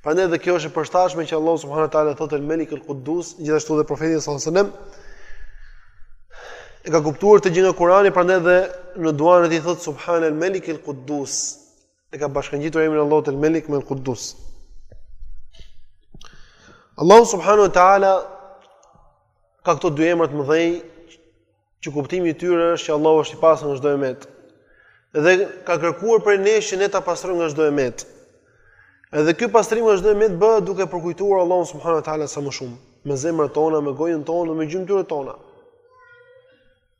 Prandaj edhe kjo është e përshtatshme që Allahu subhanahu wa taala thotë el-Malik el-Quddus, gjithashtu dhe profeti sallallahu alajhi wasallam e ka kuptuar këtë gjë nga Kurani, prandaj edhe në duan e tij thotë subhanal-Malik el-Quddus, e ka bashkangjitur emrin e Allahut El Melik me El Kudus. Allahu subhanahu wa taala ka këto dy emra të mëdhenj që kuptimi i tyre është që Allahu është i pastër nga çdo e metë. Dhe ka kërkuar prej nesh që ne ta pastrojmë nga çdo e metë. Edhe ky pastrim nga çdo e metë bëhet duke përkujtuar Allahun subhanahu wa taala sa më shumë, me zemrat tona, me gojën tonë, me gjymtyrët tona.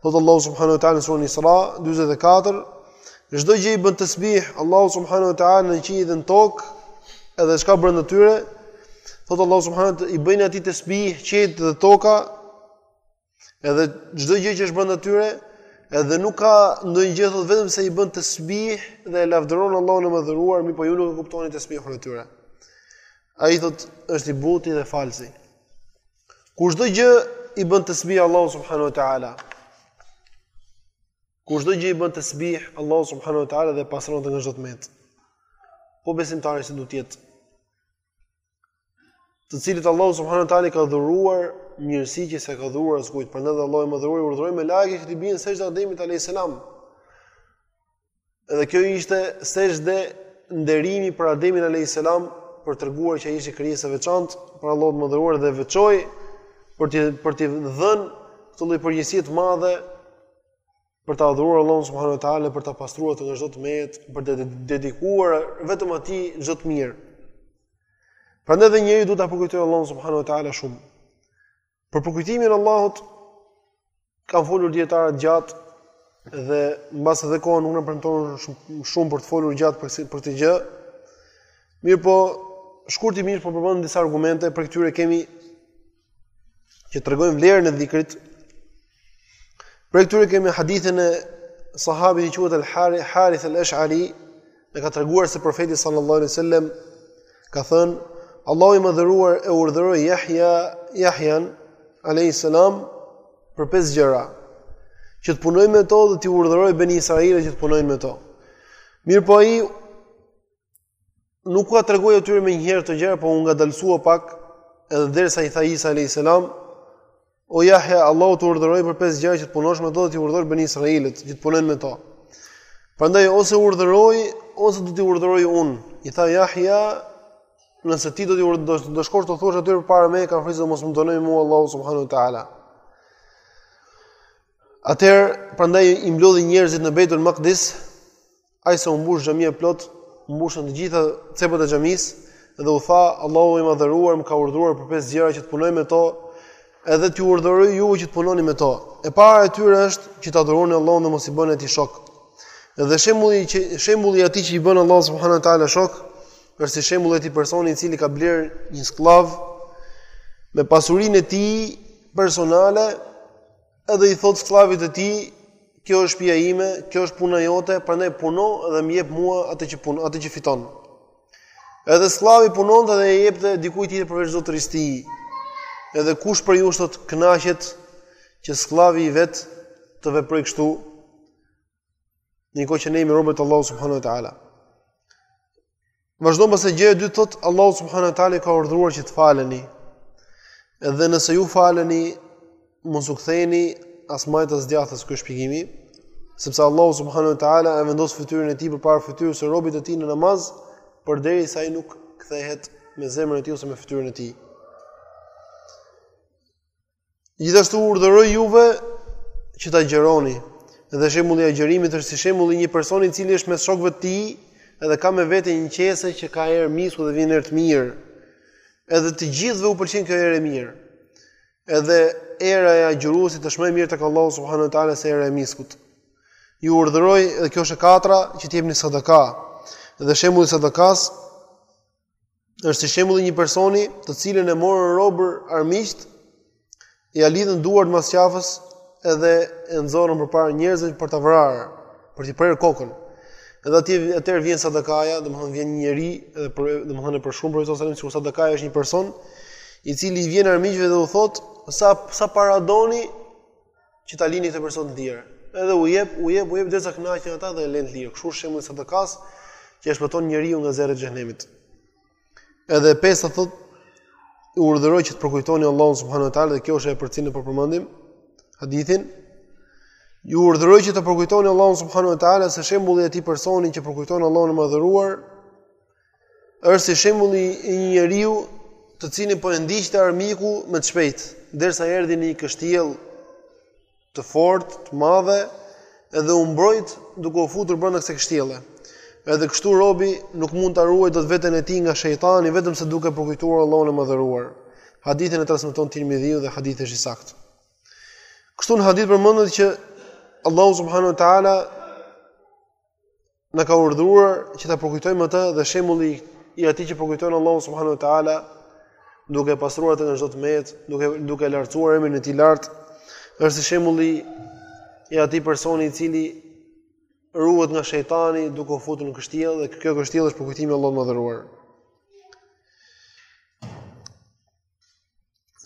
Thotë Allahu subhanahu wa taala në surën Isra 44, çdo gjë i bën tasbih Allahut subhanahu wa taala në qiell dhe në tokë, edhe çka brenda tyre, thotë Allahu subhanahu wa taala i bëjnë atij tasbih qiejt dhe toka, edhe çdo gjë që është brenda tyre, edhe nuk ka ndonjë gjë thotë vetëm se i bën tasbih dhe e lavdëron Allahun e madhëruar, mirëpo ju nuk e kuptoni tasbihun e tyre. Ai thotë është i buti dhe falësi. Kur çdo gjë i bën tasbih Allahut subhanahu wa taala. Kur çdo gjë i bën tasbih Allahut subhanahu wa taala dhe e pastron atë nga çdo të metë. Po besimtari si duhet të jetë? Të cilit Allahu subhanahu wa taala i ka dhuruar mirësi që s'ia ka dhuruar askujt. Prandaj Allahu i madhëruar urdhëroi melaiket që t'i bien sexhde Ademit alayhis salam. Edhe kjo ishte sexhde nderimi për Ademin alayhis salam për të treguar që ai ishte krijesë e veçantë për Allahun e madhëruar dhe e veçoi për t'i për t'i dhënë këtë lloj përgjegjësie të madhe për ta adhuruar Allahun subhanuhu teala për ta pastruar atë nga çdo të metë për t'i dedikuar vetëm atij çdo të mirë. Prandaj dhe njeriu duhet ta përkujtojë Allahun subhanuhu teala shumë. Për përkujtimin e Allahut kanë folur dijetarët gjatë dhe mbase edhe koha nuk na premton shumë për të folur gjatë për për këtë gjë. Mirëpo shkurtimisht po përmendim disa argumente prej këtyre kemi që tregojnë vlerën e dhikrit Prej këtyre kemi hadithin e sahabit që quhet al-Harith al-Ash'ari, na ka treguar se profeti sallallahu alaihi wasallam ka thënë, Allahu i madhëruar e urdhëroi Yahya Yahyan alayhis salam për pesë gjëra që të punojë me to dhe t'i urdhërojë beni Israilët që të punojnë me to. Mirëpo ai nuk ka treguar atyre menjëherë këto gjëra, por u ngadalësua pak edhe derisa i tha Isa alayhis salam, O Yahya, Allahu të urdhëroi për pesë gjëra që të punosh me to dhe të urdhërosh Beni Israilët, që të punojnë me to. Prandaj ose urdhëroi, ose do t'i urdhëroj unë. I tha Yahya, nëse ti do t'i urdhërosh, do shkosh t'u thuash atyre para meje kam frikë se mos më dënon mua Allahu subhanahu wa taala. Atëherë, prandaj i mblodhi njerëzit në Beitul Maqdis, Aq sa u mbush xhamia plot, u mbushën të gjitha cepat e xhamisë dhe u tha Allahu i madhëruar më ka urdhëruar për pesë gjëra që të punoj me to, edhe t'ju urdhëroj ju që të punoni me to. E para e tyre është që ta adhuroni Allahun dhe mos i bëni atij shok. Dhe shembulli që shembulli i atij që i bën Allah subhanahu wa taala shok, është si shembulli i personit i cili ka blerë një skllav me pasurinë e tij personale Edhe i thotë skllavit të tij, kjo është shtëpia ime, kjo është puna jote, prandaj puno dhe më jep mua atë që punon, atë që fiton. Edhe skllavi punonte dhe e jepte dikujt tjetër përveç zotërisë së tij. Edhe kush prej jush do të kënaqet që skllavi i vet të veprojë kështu, Në kohë që ne jemi robët e Allahut subhanahu wa taala. Vazhdon pastaj gjëja e dytë thotë Allahu subhanahu wa taala ju ka urdhëruar që të faleni. Edhe nëse ju faleni, mos u ktheni as majtas djathtas ky është shpjegimi, sepse Allahu subhanahu wa taala e vendos fytyrën e tij përpara fytyrës së robit të tij në namaz, përderisa ai nuk kthehet me zemrën e tij ose me fytyrën e tij. Gjithashtu urdhëroj juve që të agjëroni. Dhe shembulli i agjërimit është si shembulli i një personi i cili është mes shokëve të tij, edhe ka me vete një qese që ka erë misku dhe vjen erë të mirë. Edhe të gjithëve u pëlqen kjo erë e mirë. Edhe era e agjëruesit është më e mirë tek Allahu subhanahu wa taala se era e miskut. Ju urdhëroj, dhe kjo është e katra, që të jepni sadaka. Dhe shembulli i sadakasë është si shembulli një personi të cilin e morën robër armiqt, ia lidhën duart mas qafës edhe e nxorën përpara njerëzve për ta vrarë, për t'i prerë kokën. Edhe aty atëherë vjen sadakaja, domethënë vjen një njeri, edhe për domethënë për shumë Profeti salallahu alejhi selem sikur sadakaja është një person i cili i vjen armiqve dhe u thotë sa sa para doni që ta lini këtë person të lirë. Edhe u jep, u jep, u jep derisa kënaqen ata dhe e lënë të lirë. Kështu është shembulli i sadakasë që e shpëton njeriun nga zjarri i xhehenemit. Edhe e pesta thotë ju urdhëroj që të përkujtoni Allahun subhanahu wa taala dhe kjo është ajo për të cilën po e përmendim hadithin ju urdhëroj që të përkujtoni Allahun subhanahu wa taala se shembulli i atij personi që përkujton Allahun e madhëruar Është si shembulli i një njeriu të cilin po e ndiqte armiku me të shpejt, derisa erdhi në një kështjell të fortë, të madhe, edhe u mbrojt duke u futur brenda kësaj kështjelle. Edhe kështu robi nuk mund ta ruajë dot veten e tij nga shejtani vetëm se duke përkujtuar Allahun e Madhëruar. Hadithin e transmeton Tirmidhiu dhe hadithi është i saktë. Kështu në hadith përmendet që Allahu subhanahu wa taala na ka urdhëruar që ta përkujtojmë atë dhe shembulli i atij që përkujton Allahun subhanahu wa taala duke e pastruar atë nga çdo të metë, duke duke lartësuar emrin e tij lart, është si shembulli i atij personi i cili ruhet nga shejtani duke u futur në kështjellë dhe kjo kështjellë është përkujtimi i Allahut të madhëruar.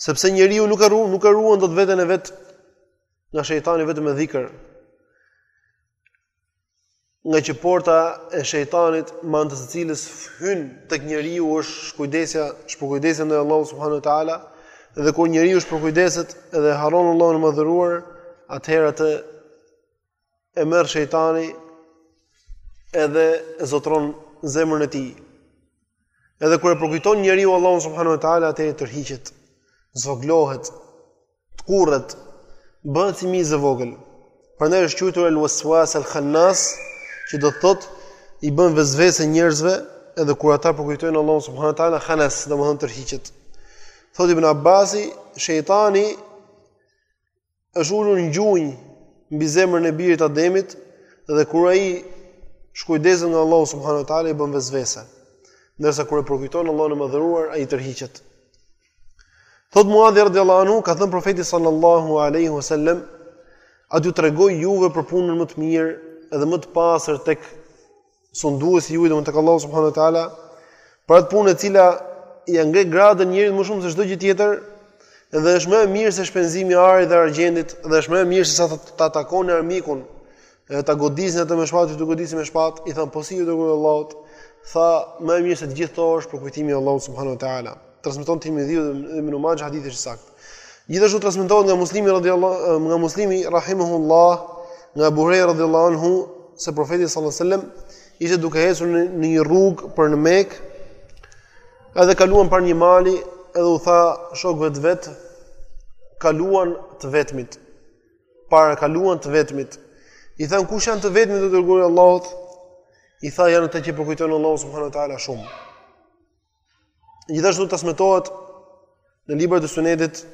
Sepse njeriu nuk e ruan, nuk e ruan dot veten e vet nga shejtani vetëm me dhikr, ngaqë porta e shejtanit me anë të së cilës hyn tek njeriu është shkujdesja, shpërkujdesja ndaj Allahut subhanahu teala dhe kur njeriu shpërkujdeset dhe harron Allahun e madhëruar, atëherë atë e merr shejtani edhe e zotron zemrën e tij. Edhe kur e përkujton njeriu Allahun subhanahu teala atëherë tërhiqet, zvogëlohet, Tkurret bëhet si mizë e vogël. Prandaj është quajtur al-waswas al-khannas, që do të thotë i bën vesvese njerëzve edhe kur ata përkujtojnë Allahun subhanahu teala khanas, domethënë tërhiqet. Thot Ibn Abbasi, shejtani është ulur në gjunjë mbi zemrën e birit të Ademit dhe kur ai shkujdeset nga Allahu subhanahu teala i bën vesvese. Ndërsa kur e përkujton Allahun e madhëruar, ai tërhiqet. Thot Muadhi radhiyallahu anhu ka thënë profeti sallallahu alaihi wasallam a t'ju tregoj juve për punën më të mirë dhe më të pastër tek sunduesi juaj domethënë tek Allahu subhanahu wa taala për atë punë e cila ia ngre gradën njeriut më shumë se çdo gjë tjetër dhe është më e mirë se shpenzimi i arit dhe argjendit dhe është më e mirë se sa ta takoni armikun Edhe ta godisni atë me shpatë, t'ju godisin me shpatë, i thanë, po o i dërguari i Allahut, tha, më e mirë se të gjitha këto është përkujtimi i Allahut, subhanahu wa ta'ala. Transmeton Tirmidhiu dhe Ibn Maxhe, hadithi është i saktë. Gjithashtu transmetohet nga Muslimi, nga Muslimi, rahimahullah, nga Abu Huraira, radhiyallahu anhu, se profeti sallallahu alaihi wasallam ishte duke ecur në një rrugë për në Mekë, edhe kaluan pranë një mali, edhe u tha shokëve të vet, kaluan të vetmit. parakaluan të vetmit. I thanë kush janë të vetmit o i dërguari i Allahut? I tha janë ata që përkujtojnë Allahun subhanahu teala shumë. Gjithashtu transmetohet në librat e Sunetit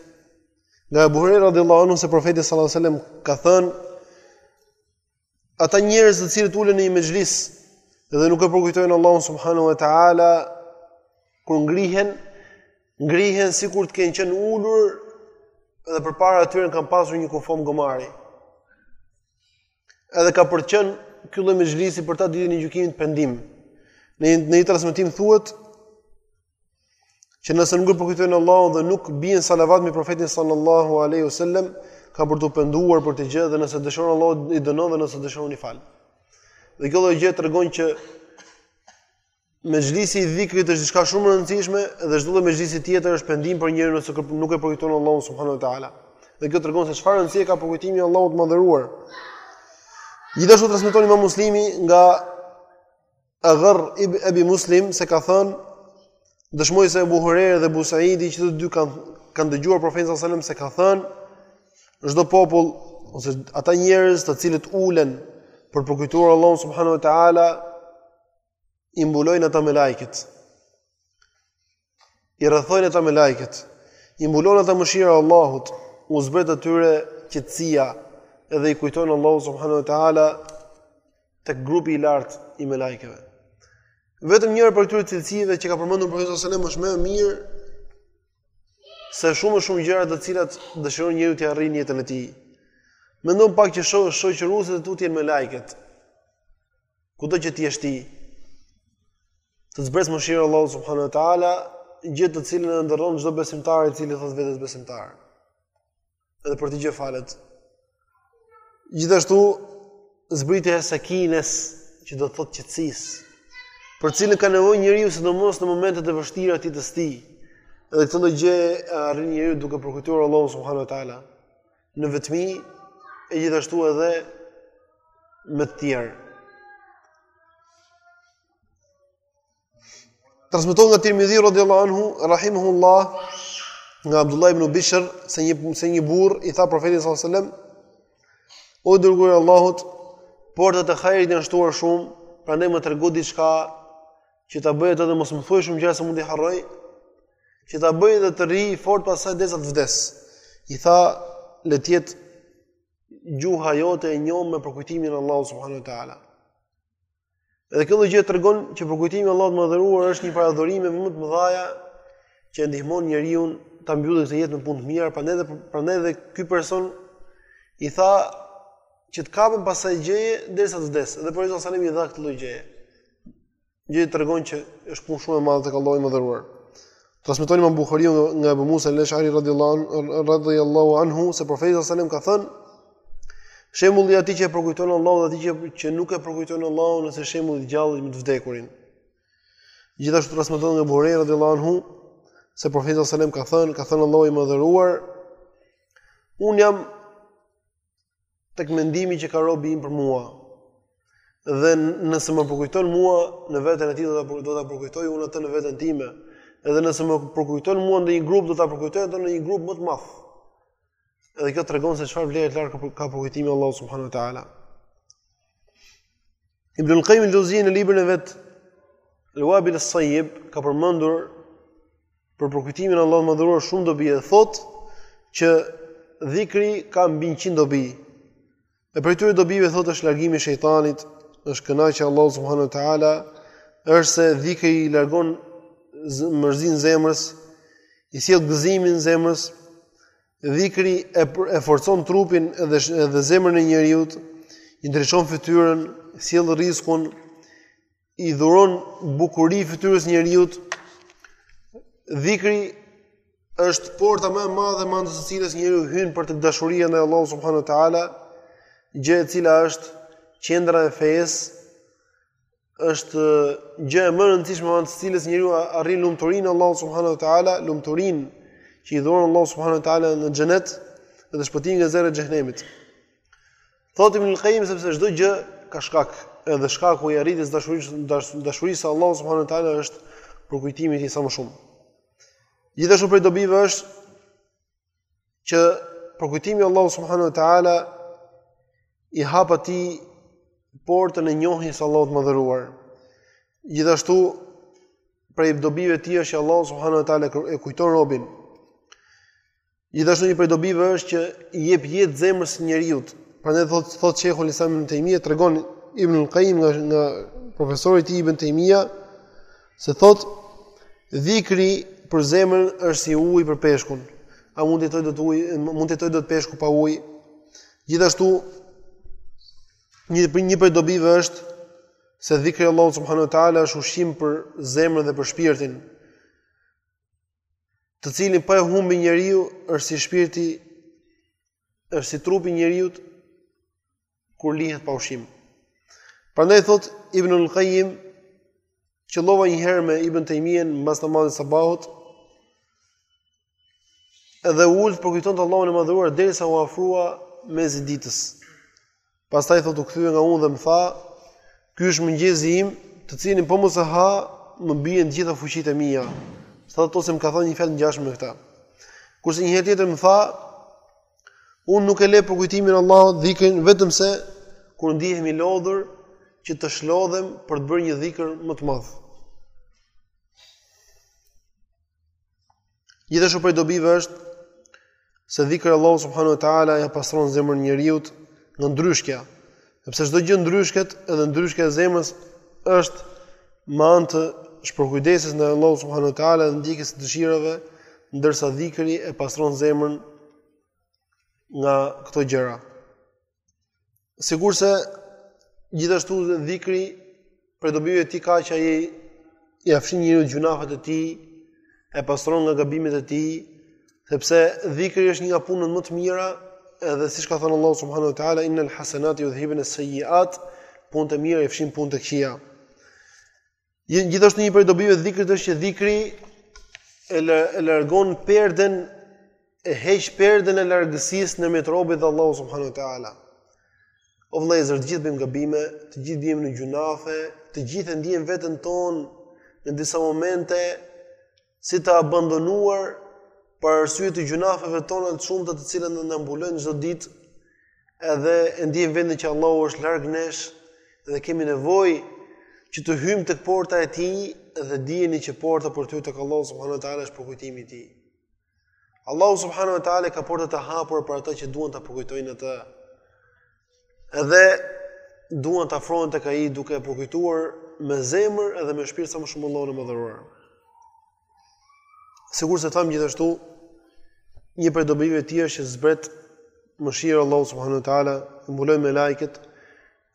nga Abu Huraira radhiyallahu anhu se profeti sallallahu alajhi wasallam ka thënë ata njerëz të cilët ulen në një mexhlis dhe nuk e përkujtojnë Allahun subhanahu wa taala kur ngrihen ngrihen sikur të kenë qenë ulur dhe përpara atyre kanë pasur një kufomë gomari edhe ka për të qenë ky lloj mexhlisi për ta ditën e gjykimit pendim në një transmetim thuhet Që nëse nuk e përkujtojnë Allahun dhe nuk bien salavat mbi profetin sallallahu alaihi wasallam, ka për t'u penduar për atë gjë dhe nëse dëshiron Allahu i dënon dhe nëse dëshiron i fal. Dhe kjo lloj gjë tregon që mexhlisi i dhikrit është diçka shumë e rëndësishme dhe çdo lloj mexhlisi tjetër është pendim për njeriun nëse nuk e përkujton Allahun subhanuhu teala. Dhe kjo tregon se çfarë rëndësie ka përkujtimi i Allahut të madhëruar. Gjithashtu transmeton Imam Muslimi nga Aghr ibn Abi Muslim se ka thënë dëshmoj se Abu Huraira dhe Abu Saidi që të dy kanë kanë dëgjuar profetin sallallahu alajhi wasallam se ka thënë çdo popull ose ata njerëz të cilët ulen për të përkujtuar Allahun subhanahu wa taala i mbulojnë ata melajket. i rrethojnë ata melajket, i mbulon ata mëshira e Allahut, u zbret atyre qetësia edhe i kujton Allahu subhanahu wa taala tek grupi i lartë i melajkeve. Vetëm njëra prej këtyre cilësive që ka përmendur profeti sallallahu alajhi wasallam është më e mirë se shumë e shumë gjëra të cilat dëshiron njeriu t'i arrijë në jetën e tij. Mendo pak që shoqëruesit e tu të jenë melajket. Kudo që të jesh ti, të zbresë mëshira e Allahut subhanahu wa taala, gjë të cilën e ëndërron çdo besimtar i cili i thotë vetes besimtar. Edhe për atë gjë falet. Gjithashtu zbritja e sakines që do të thotë qetësisë, për të cilën ka nevojë njeriu sidomos në momentet e vështira të jetës së tij. Edhe këtë gjë arrin njeriu duke përkujtuar Allahun subhanahu wa taala. në vetmi e gjithashtu edhe me të tjerë. Transmeton nga Tirmidhi radhiyallahu anhu rahimahullah nga Abdullah ibn Bishr se një se një burrë i tha profetit sallallahu alajhi wasallam O dërguar i Allahut, portat e hajrit janë shtuar shumë, prandaj më trego diçka që ta bëj atë dhe mos më thuaj shumë gjëra se mund t'i harroj, që ta bëj dhe të rri fort pas saj derisa të vdes. I tha, le të jetë gjuha jote e njomë me përkujtimin e Allahut subhanuhu teala. Edhe kjo gjë tregon që përkujtimi i Allahut të madhëruar është një prej adhurimeve më të mëdha që ndihmon njeriun ta mbyllë këtë jetë me punë të mira, prandaj edhe prandaj edhe ky person i tha që të kapem pas asaj gjëje derisa të vdes. Dhe profeti sallallahu alajhi wasallam i dha këtë lloj gjëje. Gjë që tregon që është punë shumë e madhe tek Allahu i mëdhëruar. Transmeton Imam Buhariu nga Abu Musa al-Ash'ari radhiyallahu anhu se profeti sallallahu alajhi wasallam ka thënë shembulli i atij që e përkujton Allahun dhe atij që nuk e përkujton Allahun është si shembulli i gjallit me të vdekurin. Gjithashtu transmeton nga Abu Hurejra radhiyallahu anhu se profeti sallallahu alajhi wasallam ka thënë ka thënë Allahu i mëdhëruar un jam tek mendimi që ka robi im për mua. Dhe nëse më përkujton mua në veten e tij do ta përkujtoj unë atë në veten time. Edhe nëse më përkujton mua ndonjë grup do ta përkujtoj atë në një grup më të madh. Edhe kjo tregon se çfarë vlerë të lartë ka përkujtimi i Allahut subhanuhu teala. Ibn al-Qayyim al-Jawzi në librin e vet Al-Wabil al-Sayyib ka përmendur Për përkujtimin e Allahut madhëruar shumë dobi e thot që dhikri ka mbi 100 dobi. E prej këtyre dobive thot është largimi i shejtanit, është kënaqet Allahu subhanahu wa taala, është se dhikri i largon mërzin zemrës, i sjell gëzimin zemrës, dhikri e, e forcon trupin edhe edhe zemrën e njeriut, i ndriçon fytyrën, sjell rrizkun, i dhuron bukuri fytyrës njeriut. Dhikri është porta më e madhe me anë të së cilës njeriu hyn për te dashuria e Allahut subhanuhu teala, gjë e cila është qendra e fesë, është gjëja më e rëndësishme me anë të së cilës njeriu arrin lumturinë e Allahut subhanuhu teala, lumturinë që i dhuron Allahu subhanuhu teala në xhenet dhe shpëtimin nga zjarri i xhehenemit. Thotë Ibn al-Qayyim sepse çdo gjë ka shkak, edhe shkaku i arritjes dashurisë së Allahut subhanuhu teala është përkujtimi i tij sa më shumë. Gjithashtu prej dobive është që përkujtimi i Allahut subhanuhu teala i hap atij portën e njohjes së Allahut mëdhëruar. Gjithashtu prej dobive të tij është që Allahu subhanuhu teala e kujton robin Gjithashtu një prej dobive është që i jep jetë zemrës së njeriut. Prandaj thot thot Sheikhul Islam Ibn Taymija tregon Ibn al-Qayyim nga, nga profesori i tij Ibn Taymija se thot dhikri për zemrën është si uji për peshkun. A mund të jetojë dot uji, mund të jetojë dot peshku pa ujë? Gjithashtu një një prej dobive është se dhikri i Allahut subhanahu wa taala është ushqim për zemrën dhe për shpirtin. të cilin po e humbi njeriu është si shpirti është si trupi i njeriut kur lihet pa ushqim. Prandaj thot Ibn al-Qayyim qëllova një herë me Ibn Taymiyen mbas namazit të sabahut edhe u ul përkujtonte Allahun e madhëruar derisa u afrua mesi i ditës. Pastaj thotë u kthye nga unë dhe më tha, Ky është mëngjezi im, të cilin po mos e ha, më bien të gjitha fuqitë e mia. Tha ose më ka thënë një fjalë të ngjashme me këtë. Kurse një herë tjetër më tha, unë nuk e le përkujtimin e Allahut dhikrin vetëm se kur ndihem i lodhur që të shlodhem për të bërë një dhikër më të madh. Gjithashtu prej dobive është se dhikri i Allahut subhanahu wa taala ia pastron zemrën njeriut nga ndryshkja. Sepse çdo gjë ndryshket, edhe ndryshkja e zemrës është me anë të shpërkujdesjes ndaj Allahut subhanahu wa taala dhe ndjekjes së dëshirave, ndërsa dhikri e pastron zemrën nga këto gjëra. Sikurse gjithashtu dhikri prej dobive të tij ka që ai ia fshin njeriut gjynafet e tij, e pastron nga gabimet e tij, sepse dhikri është një nga punët më të mira, edhe siç ka thënë Allahu subhanahu wa taala innal hasanati yudhhibun as-sayyi'at, punët e mira i fshin punët e këqija. Gjithashtu një prej dobive të dhikrit është që dhikri e largon perden e heq perden e largësisë në mes robit dhe Allahu subhanahu wa taala. O vëllezër, të gjithë bëjmë gabime, të gjithë biem në gjynafe, të gjithë e ndiejmë veten tonë në disa momente Si të abandonuar për arsye të gjynafeve tona të shumta të cilat na mbulojnë çdo ditë, edhe e ndiejmë veten që Allahu është larg nesh dhe kemi nevojë që të hyjmë tek porta e tij dhe dijeni që porta për të hyrë tek Allahu subhanahu wa taala është përkujtimi i tij. Allahu subhanahu wa taala ka porta të hapura për ata që duan ta përkujtojnë atë. Edhe duan të afrohen tek ai duke e përkujtuar me zemër edhe me shpirt sa më shumë Allahun e madhëruar. Sikurse thamë gjithashtu, një prej dobive të tij është që zbret mëshira e Allahut subhanahu ta'ala, mbulojnë melaiket,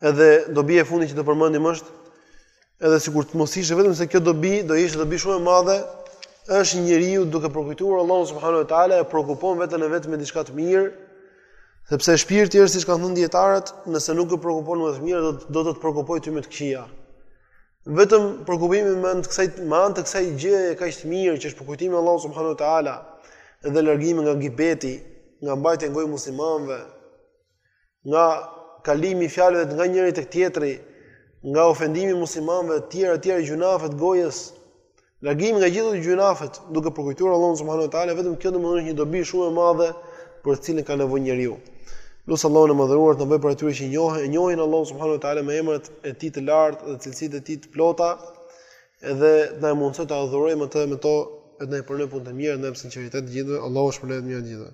Edhe dobia e fundit që do përmendim është edhe sikur të mos ishte vetëm se kjo dobi do ishte dobi shumë e madhe, është që njeriu duke përkujtuar Allahun subhanuhu teala e preokupon veten e vet me diçka të mirë, sepse shpirti është siç kanë thënë dietarët, nëse nuk e preokupon me të mirë do do të të preokupojë ty me të këqija. Vetëm preokupimi me anë të kësaj me anë të kësaj gjëje kaq të mirë që është përkujtimi i Allahut subhanuhu teala dhe largimi nga gibeti, nga mbajtja në gojë e muslimanëve, nga kalimi i fjalëve nga njëri tek tjetri, nga ofendimi i muslimanëve, të tjera të tjera gjynafe të gojës, largimi nga gjithë ato gjynafet, duke përkujtuar Allahun subhanuhu teala, vetëm kjo domethënë është një dobi shumë e madhe për të cilën ka nevojë njeriu. Lus Allahun e madhëruar të na bëjë prej atyre që njohin, e njohin Allahun subhanuhu teala me emrat e tij të lartë dhe cilësitë e tij të plota, edhe të na mundësojë ta adhurojmë atë me to, edhe të na punët e mira na dhëntë sinqeritet të gjithëve, Allahu ju shpërbleftë me të mira të gjithëve.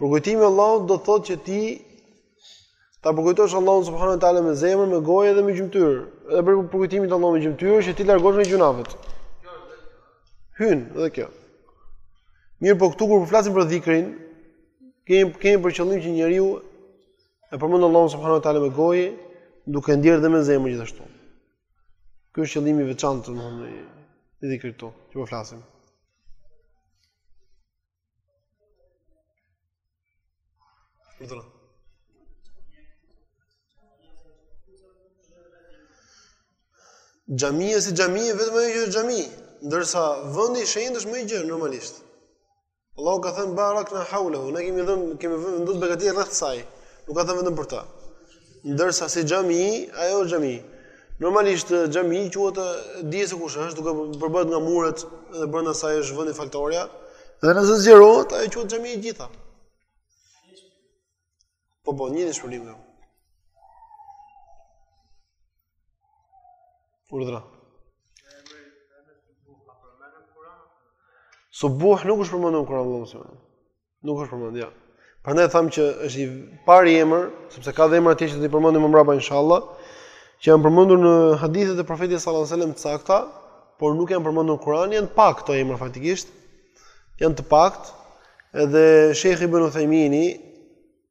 Përkujtimi Allahut do të thotë që ti ta përkujtosh Allahun subhanuhu teala me zemër, me gojë dhe me gjymtyrë. Edhe për përkujtimin e Allahut me gjymtyrë është që ti largohesh nga gjynahet. Hyn edhe kjo. Mirë, po këtu kur po flasim për dhikrin, kemi kemi për qëllim që njeriu e përmend Allahun subhanuhu teala me gojë, duke ndier dhe me zemër gjithashtu. Ky është qëllimi i veçantë, domethënë, i dhikrit këtu, që po flasim. Urdhëro. Xhamia si xhami është vetëm ajo që është xhami, ndërsa vendi i shenjtë është më i gjerë normalisht. Allahu ka thënë barakna hawlahu, ne kemi dhënë kemi vendosur begati rreth saj. Nuk ka thënë vetëm për ta. Ndërsa si xhami, ajo është xhami. Normalisht xhami quhet dihet se kush është, duket, përbëhet nga muret dhe brenda saj është vendi faltorja. Dhe nëse zgjerohet, ajo quhet xhami e gjitha. Po po, një ditë shpërim. Urdhra. Subuh nuk është përmendur në Kur'an Allahu subhanahu. Nuk është përmend, jo. Prandaj thamë që është i pari emër, sepse ka dhe emra të tjerë që do t'i përmendim më mbrapa inshallah, që janë përmendur në hadithet e profetit sallallahu alajhi wasallam të sakta, por nuk janë përmendur në Kur'an, janë pak këto emra faktikisht. Janë të paktë. Edhe Shejh Ibn Uthejmini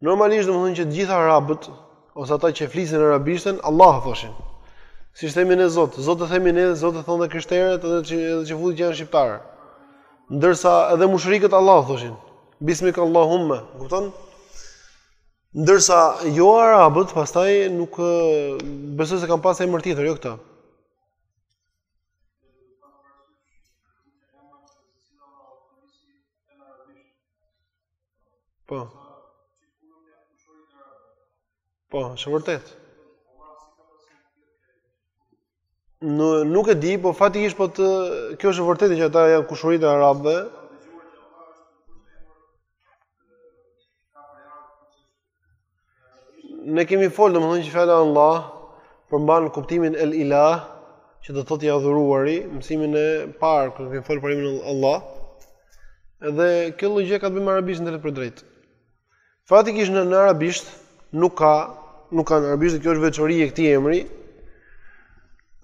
Normalisht domethënë që të gjithë arabët ose ata që flisin arabishten, Allah thoshin. Siç themi ne Zot, Zot e themi ne, Zot e thonë dhe krishterët edhe çi edhe çifutët që janë shqiptarë. Ndërsa edhe mushrikët Allah thoshin. Bismik Allahumma, kupton? Ndërsa jo arabët pastaj nuk besoj se kanë pas emër tjetër, jo këtë. Po. Po, është vërtet. Në, nuk e di, po faktikisht po të... Kjo është vërtet që ata janë kushërinjtë e arabëve. Ne kemi folë, domethënë që fjala Allah, përmban kuptimin el ilah, që do të thotë i adhuruari, mësimin e parë kur kemi folë për emrin Allah. Edhe kjo logjikë ka të bëjë me arabishten drejtpërdrejt. Faktikisht në, në arabisht nuk ka nuk ka në arabisht, kjo është veçori e këtij emri.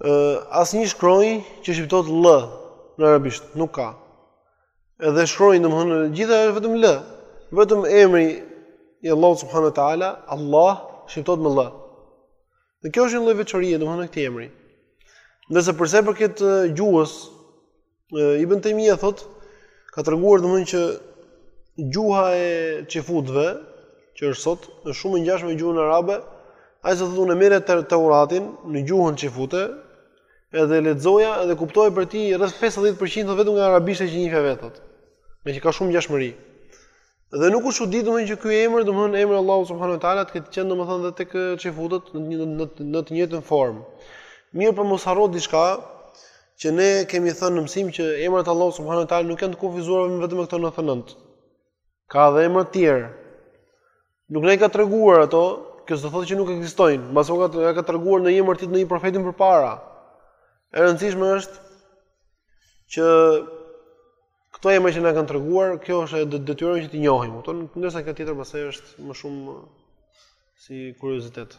Ë asnjë shkronjë që shqiptohet L në arabisht nuk ka. Edhe shkruajnë domethënë gjitha është vetëm L. Vetëm emri i Allahut subhanahu wa taala, Allah shqiptohet me L. Dhe kjo është një lloj veçorie domethënë e këtij emri. Ndërsa për sa i përket gjuhës, Ibn Tejmija thotë ka treguar domethënë që gjuha e çifutëve, që është sot, është shumë e ngjashme me gjuhën arabe, ai thotë unë e merrja Teuratin në gjuhën çifute, Edhe e lexoja dhe kuptoja prej tij rreth 50% vetëm nga arabishtja që njihja vetë. Meqë ka shumë ngjashmëri. Dhe nuk është çudi domethënë që ky emër, domethënë emri i Allahut subhanahu wa taala të ketë qenë domethënë edhe tek çifutët në një në në të njëjtën formë. Mirëpo mos harro diçka që ne kemi thënë në mësim që emrat e Allahut subhanahu wa taala nuk janë të kufizuar vetëm me këto 99. Ka edhe emra të tjerë. Nuk na i ka treguar ato, kjo s'do thotë që nuk ekzistojnë, mbase ia ka treguar ndonjë emër tjetër ndonjë profeti përpara. E rëndësishme është që këto emra që na kanë treguar, kjo është e detyrueshme që t'i njohim, kupton? Ndërsa kjo tjetër pastaj është më shumë si kuriozitet.